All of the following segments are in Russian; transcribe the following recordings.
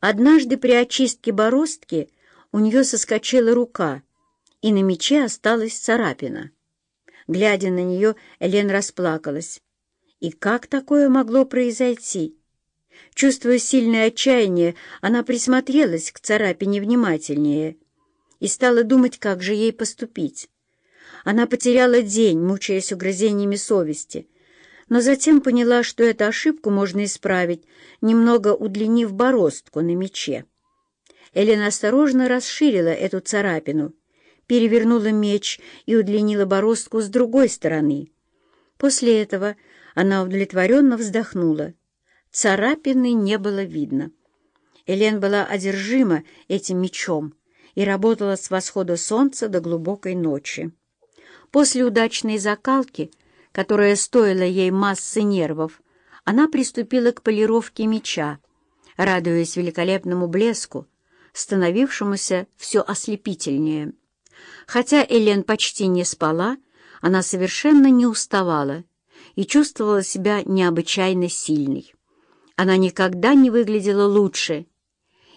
Однажды при очистке бороздки у нее соскочила рука, и на мече осталась царапина. Глядя на нее, Элен расплакалась. И как такое могло произойти? Чувствуя сильное отчаяние, она присмотрелась к царапине внимательнее и стала думать, как же ей поступить. Она потеряла день, мучаясь угрызениями совести, но затем поняла, что эту ошибку можно исправить, немного удлинив бороздку на мече. Элена осторожно расширила эту царапину, перевернула меч и удлинила бороздку с другой стороны. После этого она удовлетворенно вздохнула. Царапины не было видно. Элен была одержима этим мечом и работала с восхода солнца до глубокой ночи. После удачной закалки, которая стоила ей массы нервов, она приступила к полировке меча, радуясь великолепному блеску, становившемуся все ослепительнее. Хотя Элен почти не спала, она совершенно не уставала и чувствовала себя необычайно сильной. Она никогда не выглядела лучше,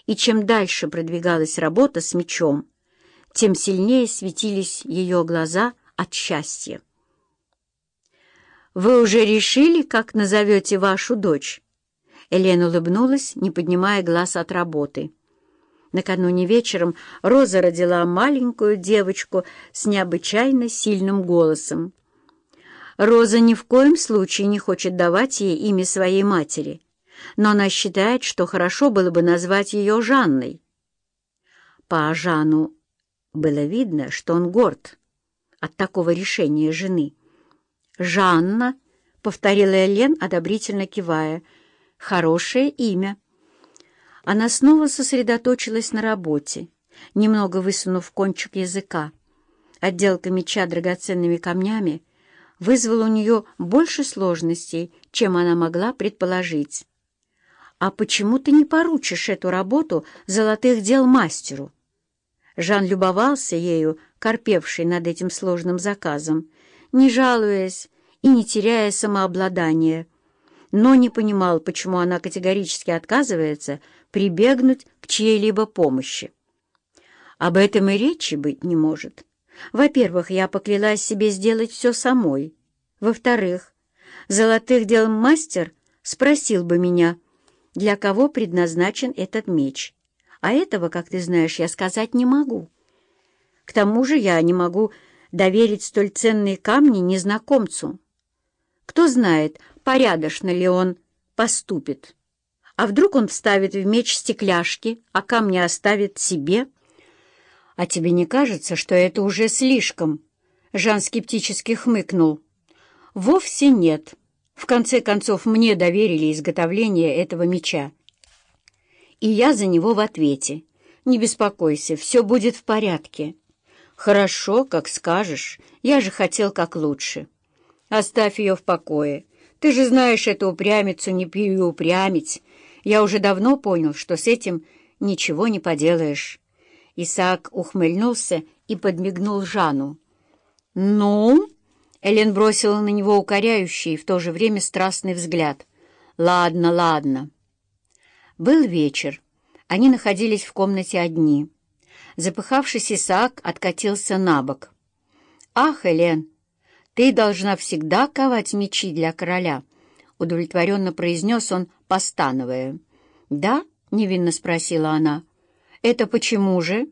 и чем дальше продвигалась работа с мечом, тем сильнее светились ее глаза от счастья. «Вы уже решили, как назовете вашу дочь?» Элена улыбнулась, не поднимая глаз от работы. Накануне вечером Роза родила маленькую девочку с необычайно сильным голосом. Роза ни в коем случае не хочет давать ей имя своей матери, но она считает, что хорошо было бы назвать ее Жанной. По Жану было видно, что он горд от такого решения жены. «Жанна», — повторила Элен, одобрительно кивая, — «хорошее имя». Она снова сосредоточилась на работе, немного высунув кончик языка. Отделка меча драгоценными камнями вызвала у нее больше сложностей, чем она могла предположить. «А почему ты не поручишь эту работу золотых дел мастеру?» Жан любовался ею, корпевший над этим сложным заказом, не жалуясь и не теряя самообладания, но не понимал, почему она категорически отказывается прибегнуть к чьей-либо помощи. Об этом и речи быть не может. Во-первых, я поклялась себе сделать все самой. Во-вторых, золотых дел мастер спросил бы меня, для кого предназначен этот меч. А этого, как ты знаешь, я сказать не могу. К тому же я не могу доверить столь ценные камни незнакомцу. Кто знает, порядочно ли он поступит. А вдруг он вставит в меч стекляшки, а камни оставит себе? А тебе не кажется, что это уже слишком? Жан скептически хмыкнул. Вовсе нет. В конце концов, мне доверили изготовление этого меча. И я за него в ответе. Не беспокойся, все будет в порядке. Хорошо, как скажешь. Я же хотел как лучше. Оставь ее в покое. Ты же знаешь эту упрямицу, не пью упрямить. Я уже давно понял, что с этим ничего не поделаешь». Исаак ухмыльнулся и подмигнул Жану. «Ну?» — Элен бросила на него укоряющий и в то же время страстный взгляд. «Ладно, ладно». Был вечер. Они находились в комнате одни. Запыхавшись, Исаак откатился на бок. «Ах, Элен, ты должна всегда ковать мечи для короля», — удовлетворенно произнес он, постановая. «Да?» — невинно спросила она. «Это почему же?»